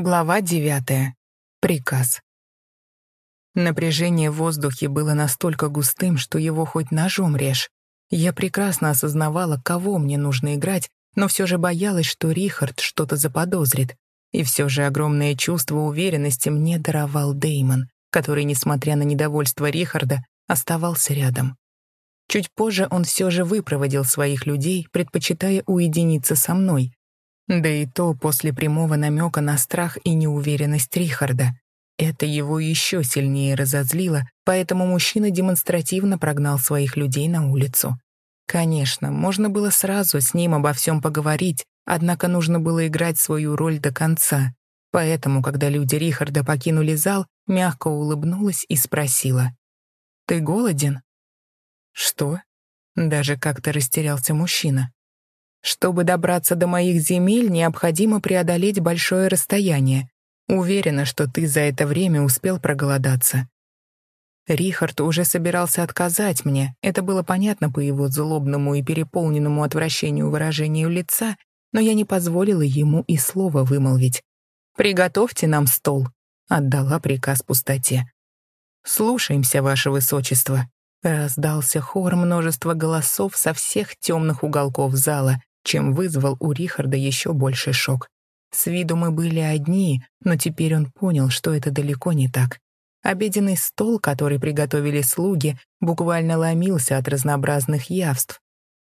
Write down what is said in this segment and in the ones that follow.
Глава девятая. Приказ. Напряжение в воздухе было настолько густым, что его хоть ножом режь. Я прекрасно осознавала, кого мне нужно играть, но все же боялась, что Рихард что-то заподозрит. И все же огромное чувство уверенности мне даровал Деймон, который, несмотря на недовольство Рихарда, оставался рядом. Чуть позже он все же выпроводил своих людей, предпочитая уединиться со мной, да и то после прямого намека на страх и неуверенность Рихарда. Это его еще сильнее разозлило, поэтому мужчина демонстративно прогнал своих людей на улицу. Конечно, можно было сразу с ним обо всем поговорить, однако нужно было играть свою роль до конца. Поэтому, когда люди Рихарда покинули зал, мягко улыбнулась и спросила. «Ты голоден?» «Что?» Даже как-то растерялся мужчина. Чтобы добраться до моих земель, необходимо преодолеть большое расстояние. Уверена, что ты за это время успел проголодаться. Рихард уже собирался отказать мне, это было понятно по его злобному и переполненному отвращению выражению лица, но я не позволила ему и слова вымолвить. «Приготовьте нам стол», — отдала приказ пустоте. «Слушаемся, ваше высочество», — раздался хор множества голосов со всех темных уголков зала, чем вызвал у Рихарда еще больший шок. С виду мы были одни, но теперь он понял, что это далеко не так. Обеденный стол, который приготовили слуги, буквально ломился от разнообразных явств.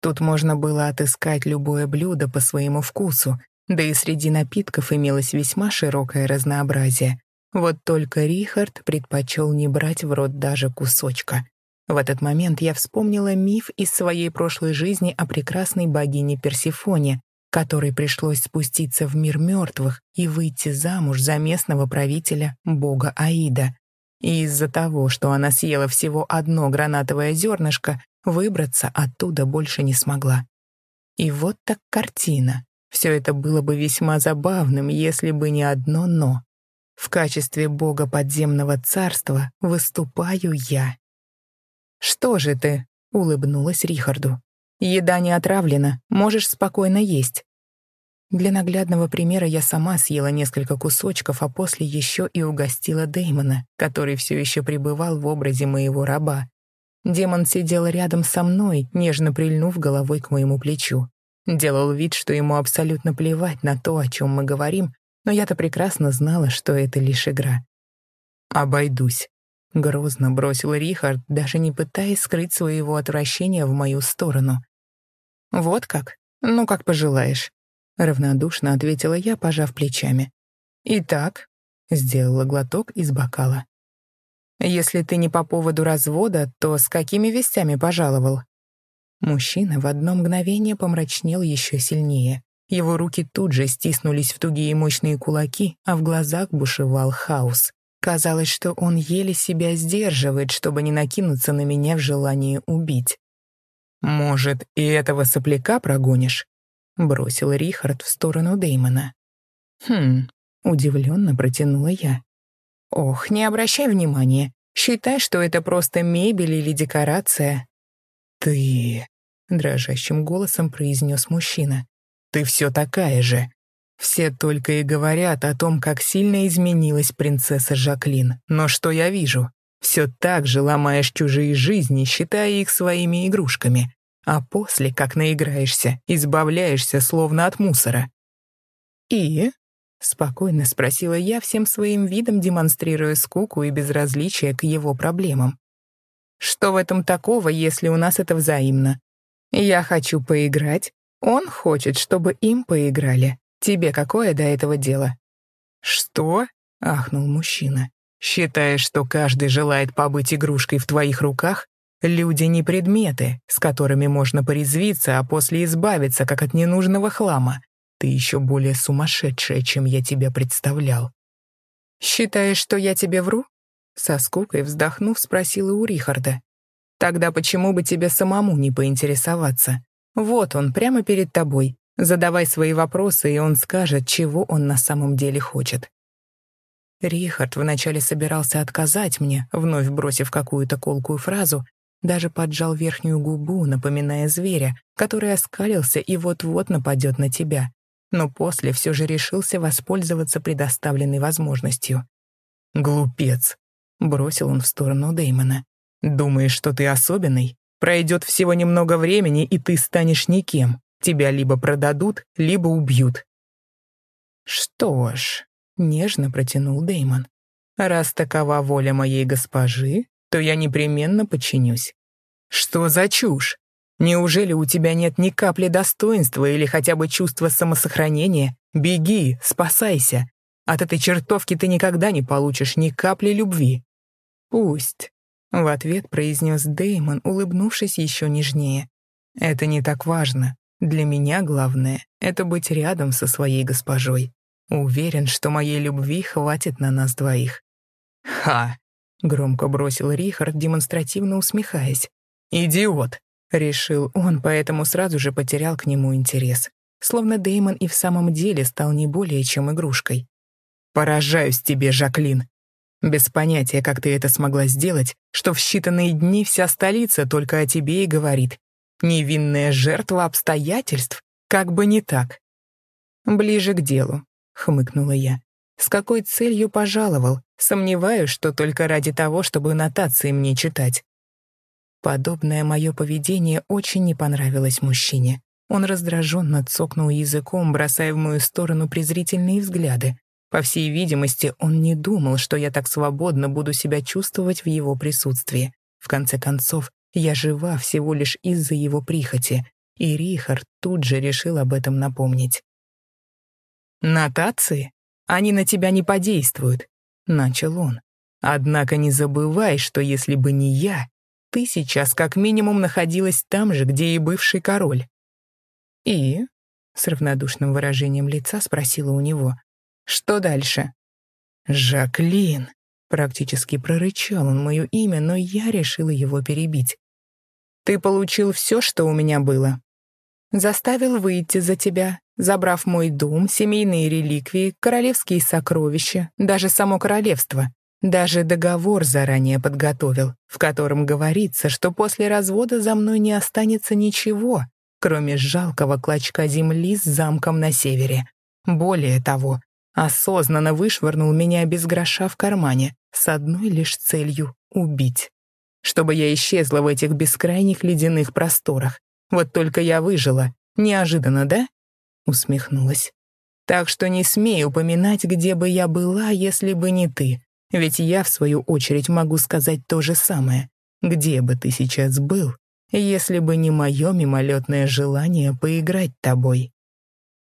Тут можно было отыскать любое блюдо по своему вкусу, да и среди напитков имелось весьма широкое разнообразие. Вот только Рихард предпочел не брать в рот даже кусочка. В этот момент я вспомнила миф из своей прошлой жизни о прекрасной богине Персифоне, которой пришлось спуститься в мир мертвых и выйти замуж за местного правителя бога Аида. И из-за того, что она съела всего одно гранатовое зернышко, выбраться оттуда больше не смогла. И вот так картина. Все это было бы весьма забавным, если бы не одно «но». В качестве бога подземного царства выступаю я. «Что же ты?» — улыбнулась Рихарду. «Еда не отравлена, можешь спокойно есть». Для наглядного примера я сама съела несколько кусочков, а после еще и угостила Дэймона, который все еще пребывал в образе моего раба. Демон сидел рядом со мной, нежно прильнув головой к моему плечу. Делал вид, что ему абсолютно плевать на то, о чем мы говорим, но я-то прекрасно знала, что это лишь игра. «Обойдусь», Грозно бросил Рихард, даже не пытаясь скрыть своего отвращения в мою сторону. «Вот как? Ну, как пожелаешь», — равнодушно ответила я, пожав плечами. «Итак», — сделала глоток из бокала. «Если ты не по поводу развода, то с какими вестями пожаловал?» Мужчина в одно мгновение помрачнел еще сильнее. Его руки тут же стиснулись в тугие мощные кулаки, а в глазах бушевал хаос. Казалось, что он еле себя сдерживает, чтобы не накинуться на меня в желании убить. «Может, и этого сопляка прогонишь?» — бросил Рихард в сторону Деймона. «Хм», — удивленно протянула я. «Ох, не обращай внимания. Считай, что это просто мебель или декорация». «Ты...» — дрожащим голосом произнес мужчина. «Ты все такая же. Все только и говорят о том, как сильно изменилась принцесса Жаклин. Но что я вижу? Все так же ломаешь чужие жизни, считая их своими игрушками. А после, как наиграешься, избавляешься словно от мусора. «И?» — спокойно спросила я, всем своим видом демонстрируя скуку и безразличие к его проблемам. «Что в этом такого, если у нас это взаимно? Я хочу поиграть, он хочет, чтобы им поиграли. Тебе какое до этого дело?» «Что?» — ахнул мужчина. «Считаешь, что каждый желает побыть игрушкой в твоих руках? Люди не предметы, с которыми можно порезвиться, а после избавиться, как от ненужного хлама. Ты еще более сумасшедшая, чем я тебя представлял». «Считаешь, что я тебе вру?» Со скукой вздохнув, спросила у Рихарда. «Тогда почему бы тебе самому не поинтересоваться? Вот он, прямо перед тобой. Задавай свои вопросы, и он скажет, чего он на самом деле хочет. Рихард вначале собирался отказать мне, вновь бросив какую-то колкую фразу, даже поджал верхнюю губу, напоминая зверя, который оскалился и вот-вот нападет на тебя. но после все же решился воспользоваться предоставленной возможностью. «Глупец!» — бросил он в сторону Дэймона. «Думаешь, что ты особенный? Пройдет всего немного времени, и ты станешь никем. Тебя либо продадут, либо убьют». «Что ж», — нежно протянул Дэймон, «раз такова воля моей госпожи, то я непременно подчинюсь». «Что за чушь? Неужели у тебя нет ни капли достоинства или хотя бы чувства самосохранения? Беги, спасайся. От этой чертовки ты никогда не получишь ни капли любви». «Пусть», — в ответ произнес Дэймон, улыбнувшись еще нежнее. «Это не так важно. Для меня главное — это быть рядом со своей госпожой. Уверен, что моей любви хватит на нас двоих». «Ха!» — громко бросил Рихард, демонстративно усмехаясь. «Идиот!» — решил он, поэтому сразу же потерял к нему интерес. Словно Деймон и в самом деле стал не более чем игрушкой. «Поражаюсь тебе, Жаклин. Без понятия, как ты это смогла сделать, что в считанные дни вся столица только о тебе и говорит. Невинная жертва обстоятельств? Как бы не так». «Ближе к делу», — хмыкнула я. «С какой целью пожаловал? Сомневаюсь, что только ради того, чтобы нотации мне читать. Подобное мое поведение очень не понравилось мужчине. Он раздраженно цокнул языком, бросая в мою сторону презрительные взгляды. По всей видимости, он не думал, что я так свободно буду себя чувствовать в его присутствии. В конце концов, я жива всего лишь из-за его прихоти, и Рихард тут же решил об этом напомнить. «Нотации? Они на тебя не подействуют», — начал он. «Однако не забывай, что если бы не я, ты сейчас как минимум находилась там же, где и бывший король». «И?» — с равнодушным выражением лица спросила у него. «Что дальше?» «Жаклин!» — практически прорычал он мое имя, но я решила его перебить. «Ты получил все, что у меня было. Заставил выйти за тебя, забрав мой дом, семейные реликвии, королевские сокровища, даже само королевство. Даже договор заранее подготовил, в котором говорится, что после развода за мной не останется ничего, кроме жалкого клочка земли с замком на севере. Более того, осознанно вышвырнул меня без гроша в кармане с одной лишь целью — убить. Чтобы я исчезла в этих бескрайних ледяных просторах. Вот только я выжила. Неожиданно, да? Усмехнулась. Так что не смей упоминать, где бы я была, если бы не ты. Ведь я, в свою очередь, могу сказать то же самое. Где бы ты сейчас был, если бы не мое мимолетное желание поиграть тобой?»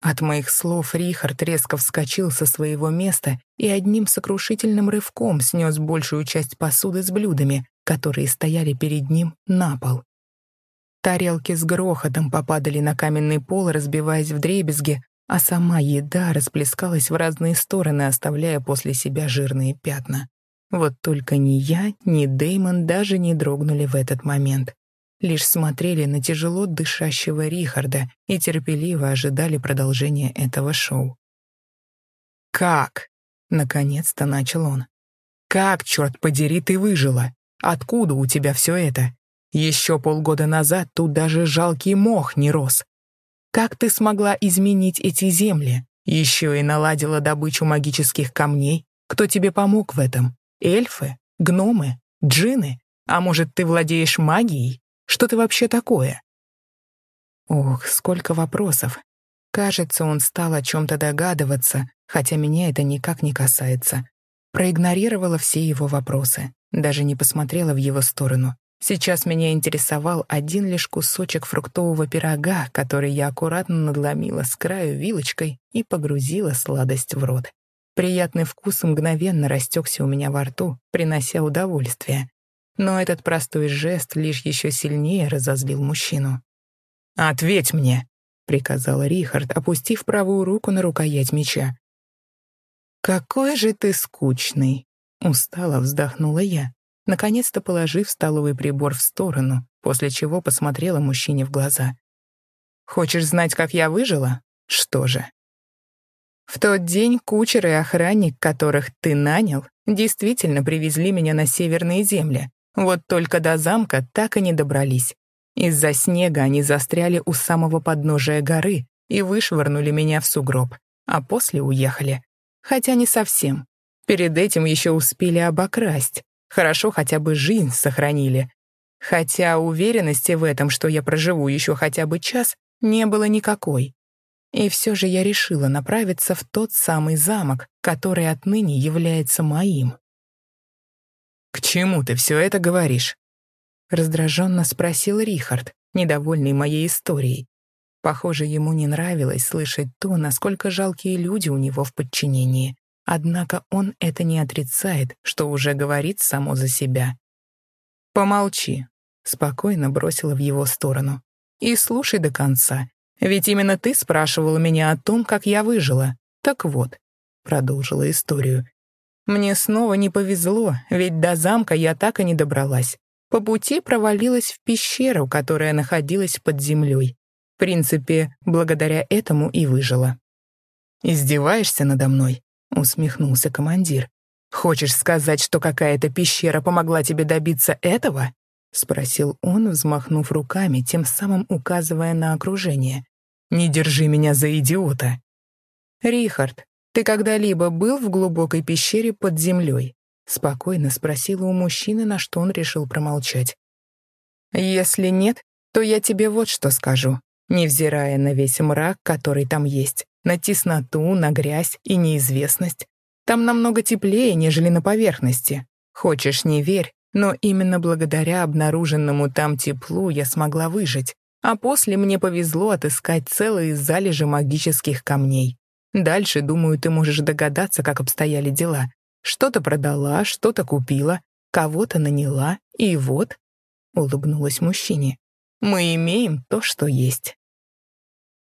От моих слов Рихард резко вскочил со своего места и одним сокрушительным рывком снес большую часть посуды с блюдами, которые стояли перед ним, на пол. Тарелки с грохотом попадали на каменный пол, разбиваясь в дребезги, а сама еда расплескалась в разные стороны, оставляя после себя жирные пятна. Вот только ни я, ни Деймон даже не дрогнули в этот момент. Лишь смотрели на тяжело дышащего Рихарда и терпеливо ожидали продолжения этого шоу. «Как?» — наконец-то начал он. «Как, черт подери, ты выжила? Откуда у тебя все это? Еще полгода назад тут даже жалкий мох не рос, как ты смогла изменить эти земли? Еще и наладила добычу магических камней? Кто тебе помог в этом? Эльфы? Гномы? Джины? А может, ты владеешь магией? Что ты вообще такое?» Ох, сколько вопросов. Кажется, он стал о чем-то догадываться, хотя меня это никак не касается. Проигнорировала все его вопросы, даже не посмотрела в его сторону. Сейчас меня интересовал один лишь кусочек фруктового пирога, который я аккуратно надломила с краю вилочкой и погрузила сладость в рот. Приятный вкус мгновенно растекся у меня во рту, принося удовольствие. Но этот простой жест лишь еще сильнее разозлил мужчину. «Ответь мне!» — приказал Рихард, опустив правую руку на рукоять меча. «Какой же ты скучный!» — устало вздохнула я наконец-то положив столовый прибор в сторону, после чего посмотрела мужчине в глаза. «Хочешь знать, как я выжила? Что же?» «В тот день кучер и охранник, которых ты нанял, действительно привезли меня на северные земли. Вот только до замка так и не добрались. Из-за снега они застряли у самого подножия горы, и вышвырнули меня в сугроб, а после уехали. Хотя не совсем. Перед этим еще успели обокрасть. Хорошо хотя бы жизнь сохранили. Хотя уверенности в этом, что я проживу еще хотя бы час, не было никакой. И все же я решила направиться в тот самый замок, который отныне является моим. «К чему ты все это говоришь?» Раздраженно спросил Рихард, недовольный моей историей. Похоже, ему не нравилось слышать то, насколько жалкие люди у него в подчинении. Однако он это не отрицает, что уже говорит само за себя. «Помолчи», — спокойно бросила в его сторону. «И слушай до конца, ведь именно ты спрашивала меня о том, как я выжила. Так вот», — продолжила историю. «Мне снова не повезло, ведь до замка я так и не добралась. По пути провалилась в пещеру, которая находилась под землей. В принципе, благодаря этому и выжила. «Издеваешься надо мной?» — усмехнулся командир. «Хочешь сказать, что какая-то пещера помогла тебе добиться этого?» — спросил он, взмахнув руками, тем самым указывая на окружение. «Не держи меня за идиота!» «Рихард, ты когда-либо был в глубокой пещере под землей?» Спокойно спросила у мужчины, на что он решил промолчать. «Если нет, то я тебе вот что скажу. Невзирая на весь мрак, который там есть, на тесноту, на грязь и неизвестность, там намного теплее, нежели на поверхности. Хочешь, не верь, но именно благодаря обнаруженному там теплу я смогла выжить, а после мне повезло отыскать целые залежи магических камней. Дальше, думаю, ты можешь догадаться, как обстояли дела. Что-то продала, что-то купила, кого-то наняла, и вот, — улыбнулась мужчине, — мы имеем то, что есть.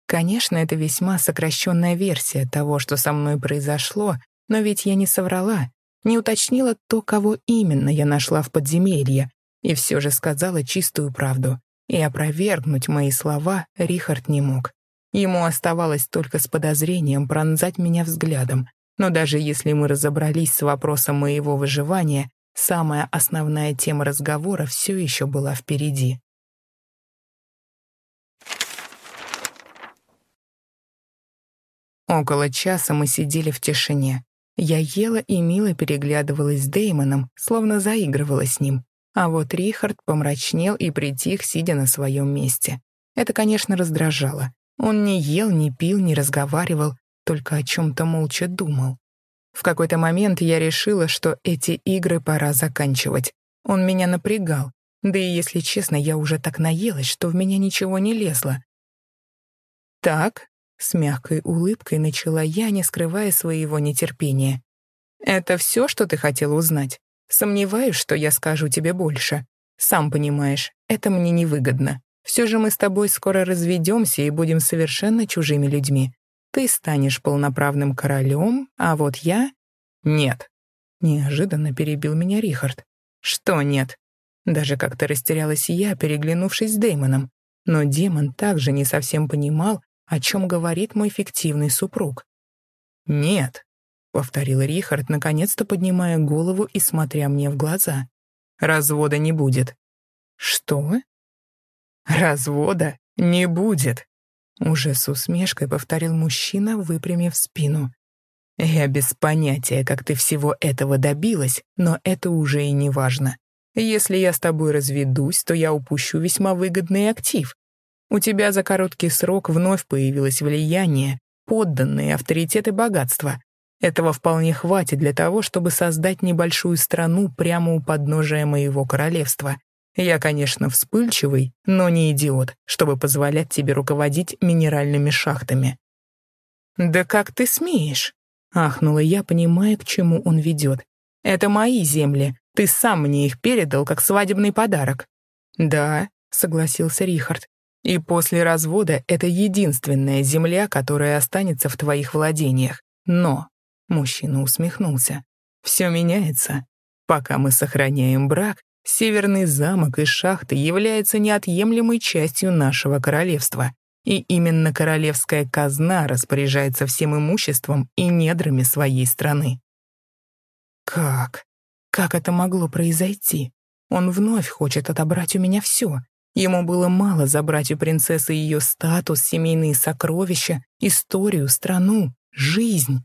Конечно, это весьма сокращенная версия того, что со мной произошло, но ведь я не соврала, не уточнила то, кого именно я нашла в подземелье, и все же сказала чистую правду. И опровергнуть мои слова Рихард не мог. Ему оставалось только с подозрением пронзать меня взглядом, но даже если мы разобрались с вопросом моего выживания, самая основная тема разговора все еще была впереди. Около часа мы сидели в тишине. Я ела и мило переглядывалась с Деймоном, словно заигрывала с ним. А вот Рихард помрачнел и притих, сидя на своем месте. Это, конечно, раздражало. Он не ел, не пил, не разговаривал, только о чем-то молча думал. В какой-то момент я решила, что эти игры пора заканчивать. Он меня напрягал, да и, если честно, я уже так наелась, что в меня ничего не лезло. «Так», — с мягкой улыбкой начала я, не скрывая своего нетерпения. «Это все, что ты хотела узнать? Сомневаюсь, что я скажу тебе больше. Сам понимаешь, это мне невыгодно. Все же мы с тобой скоро разведемся и будем совершенно чужими людьми. Ты станешь полноправным королем, а вот я... Нет. Неожиданно перебил меня Рихард. Что нет? Даже как-то растерялась я, переглянувшись с Дэймоном. Но демон также не совсем понимал, о чем говорит мой фиктивный супруг. «Нет», — повторил Рихард, наконец-то поднимая голову и смотря мне в глаза. «Развода не будет». «Что?» «Развода не будет», уже с усмешкой повторил мужчина, выпрямив спину. «Я без понятия, как ты всего этого добилась, но это уже и не важно. Если я с тобой разведусь, то я упущу весьма выгодный актив. У тебя за короткий срок вновь появилось влияние, подданные, авторитет и богатство. Этого вполне хватит для того, чтобы создать небольшую страну прямо у подножия моего королевства. Я, конечно, вспыльчивый, но не идиот, чтобы позволять тебе руководить минеральными шахтами». «Да как ты смеешь?» — ахнула я, понимая, к чему он ведет. «Это мои земли. Ты сам мне их передал как свадебный подарок». «Да», — согласился Рихард. «И после развода это единственная земля, которая останется в твоих владениях. Но...» — мужчина усмехнулся. «Все меняется. Пока мы сохраняем брак, Северный замок и шахты являются неотъемлемой частью нашего королевства, и именно королевская казна распоряжается всем имуществом и недрами своей страны. Как? Как это могло произойти? Он вновь хочет отобрать у меня все. Ему было мало забрать у принцессы ее статус, семейные сокровища, историю, страну, жизнь.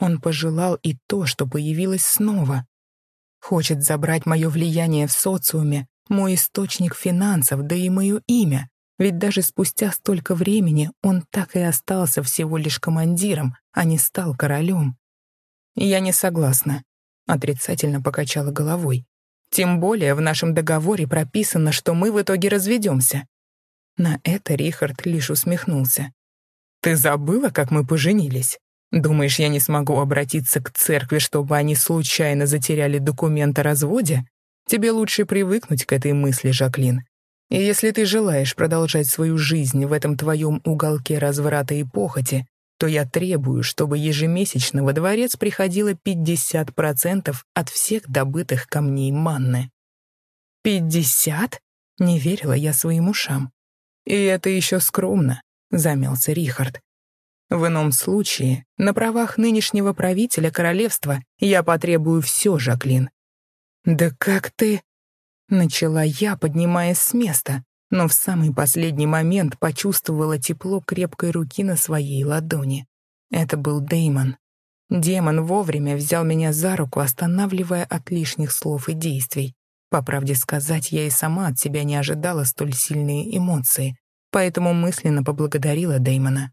Он пожелал и то, что появилось снова. Хочет забрать мое влияние в социуме, мой источник финансов, да и мое имя. Ведь даже спустя столько времени он так и остался всего лишь командиром, а не стал королем. Я не согласна. Отрицательно покачала головой. Тем более в нашем договоре прописано, что мы в итоге разведемся. На это Рихард лишь усмехнулся. «Ты забыла, как мы поженились? Думаешь, я не смогу обратиться к церкви, чтобы они случайно затеряли документ о разводе? Тебе лучше привыкнуть к этой мысли, Жаклин. И если ты желаешь продолжать свою жизнь в этом твоем уголке разврата и похоти, то я требую, чтобы ежемесячно во дворец приходило 50% от всех добытых камней манны. «Пятьдесят?» — не верила я своим ушам. «И это еще скромно», — замялся Рихард. «В ином случае, на правах нынешнего правителя королевства я потребую все, Жаклин». «Да как ты...» — начала я, поднимаясь с места, но в самый последний момент почувствовала тепло крепкой руки на своей ладони. Это был Деймон. Демон вовремя взял меня за руку, останавливая от лишних слов и действий. По правде сказать, я и сама от себя не ожидала столь сильные эмоции, поэтому мысленно поблагодарила Деймона.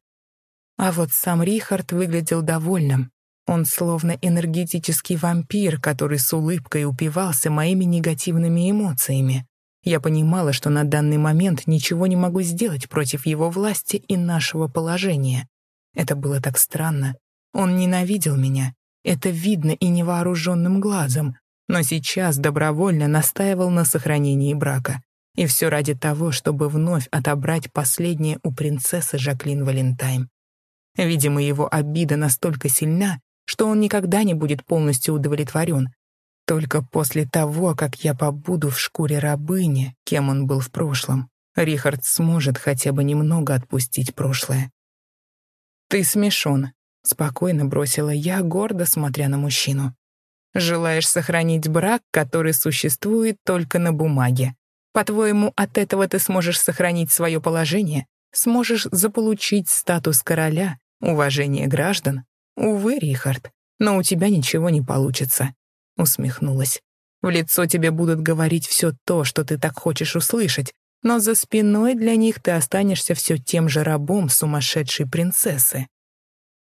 А вот сам Рихард выглядел довольным. Он словно энергетический вампир, который с улыбкой упивался моими негативными эмоциями. Я понимала, что на данный момент ничего не могу сделать против его власти и нашего положения. Это было так странно. Он ненавидел меня. Это видно и невооруженным глазом. Но сейчас добровольно настаивал на сохранении брака. И все ради того, чтобы вновь отобрать последнее у принцессы Жаклин Валентайн. Видимо, его обида настолько сильна, что он никогда не будет полностью удовлетворен, только после того, как я побуду в шкуре рабыни, кем он был в прошлом, Рихард сможет хотя бы немного отпустить прошлое. «Ты смешон», — спокойно бросила я, гордо смотря на мужчину. «Желаешь сохранить брак, который существует только на бумаге. По-твоему, от этого ты сможешь сохранить свое положение? Сможешь заполучить статус короля, уважение граждан? Увы, Рихард, но у тебя ничего не получится усмехнулась. В лицо тебе будут говорить все то, что ты так хочешь услышать, но за спиной для них ты останешься все тем же рабом сумасшедшей принцессы.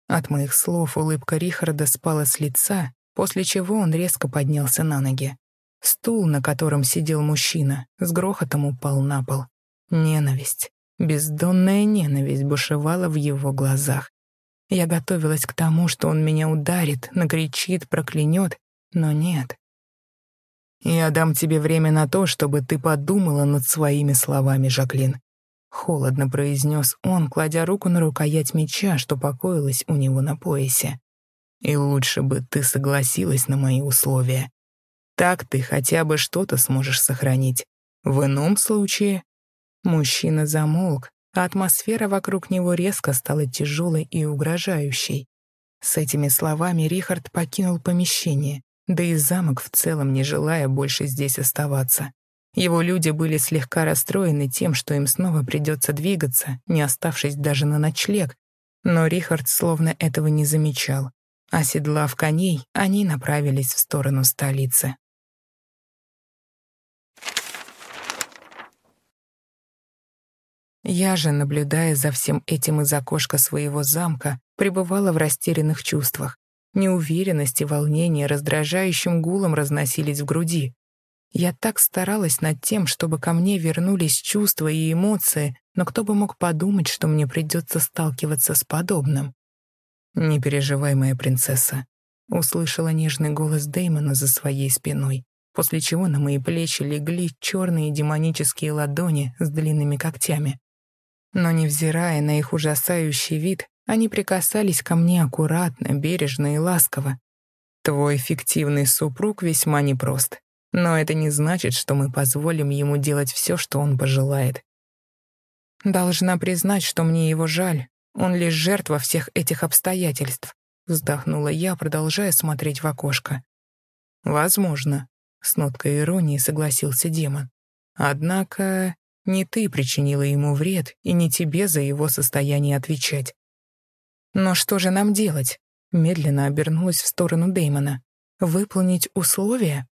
От моих слов улыбка Рихарда спала с лица, после чего он резко поднялся на ноги. Стул, на котором сидел мужчина, с грохотом упал на пол. Ненависть, бездонная ненависть бушевала в его глазах. Я готовилась к тому, что он меня ударит, накричит, проклянет, но нет. «Я дам тебе время на то, чтобы ты подумала над своими словами, Жаклин», — холодно произнес он, кладя руку на рукоять меча, что покоилась у него на поясе. «И лучше бы ты согласилась на мои условия. Так ты хотя бы что-то сможешь сохранить. В ином случае...» Мужчина замолк, а атмосфера вокруг него резко стала тяжелой и угрожающей. С этими словами Рихард покинул помещение, да и замок в целом не желая больше здесь оставаться. Его люди были слегка расстроены тем, что им снова придется двигаться, не оставшись даже на ночлег, но Рихард словно этого не замечал. Оседлав коней, они направились в сторону столицы. Я же, наблюдая за всем этим из окошка своего замка, пребывала в растерянных чувствах. Неуверенность и волнение раздражающим гулом разносились в груди. Я так старалась над тем, чтобы ко мне вернулись чувства и эмоции, но кто бы мог подумать, что мне придется сталкиваться с подобным. «Не переживай, моя принцесса», — услышала нежный голос Дэймона за своей спиной, после чего на мои плечи легли черные демонические ладони с длинными когтями. Но, невзирая на их ужасающий вид, они прикасались ко мне аккуратно, бережно и ласково. Твой фиктивный супруг весьма непрост, но это не значит, что мы позволим ему делать все, что он пожелает. Должна признать, что мне его жаль. Он лишь жертва всех этих обстоятельств. Вздохнула я, продолжая смотреть в окошко. «Возможно», — с ноткой иронии согласился демон. «Однако Не ты причинила ему вред, и не тебе за его состояние отвечать. Но что же нам делать? Медленно обернулась в сторону Дэймона. Выполнить условия?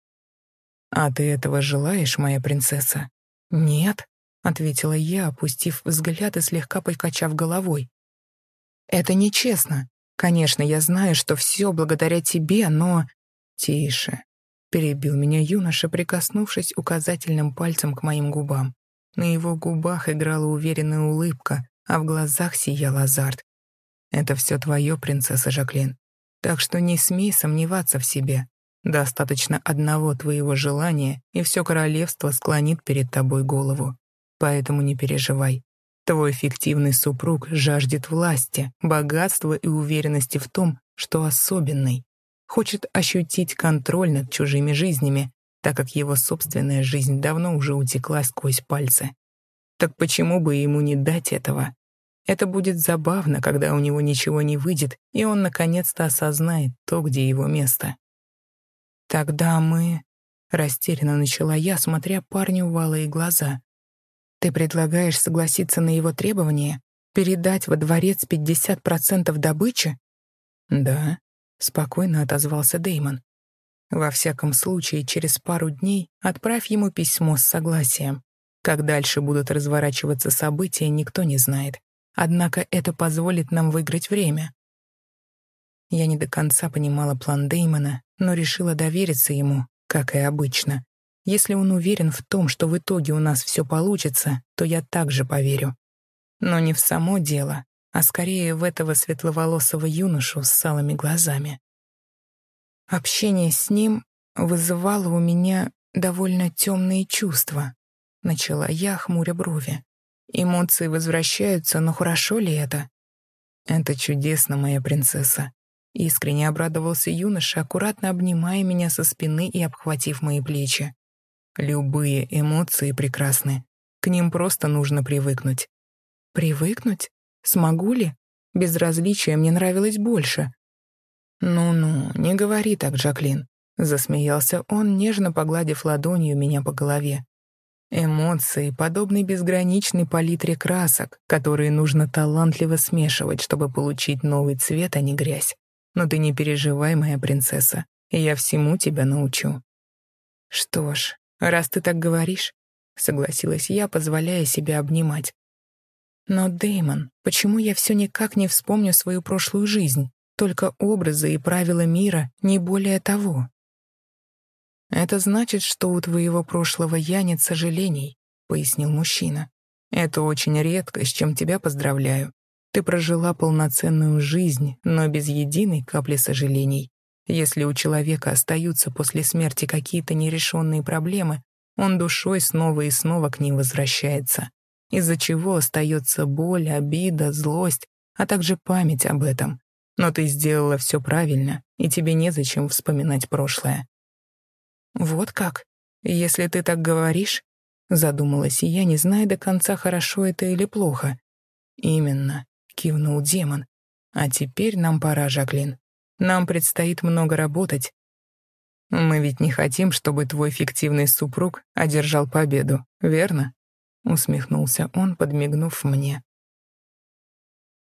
А ты этого желаешь, моя принцесса? Нет, ответила я, опустив взгляд и слегка покачав головой. Это нечестно. Конечно, я знаю, что все благодаря тебе, но... Тише, перебил меня юноша, прикоснувшись указательным пальцем к моим губам. На его губах играла уверенная улыбка, а в глазах сиял азарт. «Это все твое, принцесса Жаклин. Так что не смей сомневаться в себе. Достаточно одного твоего желания, и все королевство склонит перед тобой голову. Поэтому не переживай. Твой фиктивный супруг жаждет власти, богатства и уверенности в том, что особенный. Хочет ощутить контроль над чужими жизнями, так как его собственная жизнь давно уже утекла сквозь пальцы. Так почему бы ему не дать этого? Это будет забавно, когда у него ничего не выйдет, и он наконец-то осознает то, где его место. «Тогда мы...» — растерянно начала я, смотря парню в алые глаза. «Ты предлагаешь согласиться на его требования? Передать во дворец 50% добычи?» «Да», — спокойно отозвался Деймон. Во всяком случае, через пару дней отправь ему письмо с согласием. Как дальше будут разворачиваться события, никто не знает. Однако это позволит нам выиграть время. Я не до конца понимала план Деймона, но решила довериться ему, как и обычно. Если он уверен в том, что в итоге у нас все получится, то я также поверю. Но не в само дело, а скорее в этого светловолосого юношу с салыми глазами. Общение с ним вызывало у меня довольно темные чувства. Начала я, хмуря брови. Эмоции возвращаются, но хорошо ли это? Это чудесно, моя принцесса. Искренне обрадовался юноша, аккуратно обнимая меня со спины и обхватив мои плечи. Любые эмоции прекрасны. К ним просто нужно привыкнуть. Привыкнуть? Смогу ли? Безразличие мне нравилось больше, «Ну-ну, не говори так, Джаклин», — засмеялся он, нежно погладив ладонью меня по голове. Эмоции подобны безграничной палитре красок, которые нужно талантливо смешивать, чтобы получить новый цвет, а не грязь. Но ты не переживай, моя принцесса, я всему тебя научу. Что ж, раз ты так говоришь, согласилась я, позволяя себя обнимать. Но, Деймон, почему я все никак не вспомню свою прошлую жизнь? Только образы и правила мира, не более того. «Это значит, что у твоего прошлого я нет сожалений», — пояснил мужчина. «Это очень редко, с чем тебя поздравляю. Ты прожила полноценную жизнь, но без единой капли сожалений. Если у человека остаются после смерти какие-то нерешенные проблемы, он душой снова и снова к ним возвращается, из-за чего остается боль, обида, злость, а также память об этом. Но ты сделала все правильно, и тебе незачем вспоминать прошлое. Вот как? Если ты так говоришь, задумалась я, не зная до конца, хорошо это или плохо. Именно, кивнул демон. А теперь нам пора, Жаклин. Нам предстоит много работать. Мы ведь не хотим, чтобы твой фиктивный супруг одержал победу, верно? Усмехнулся он, подмигнув мне.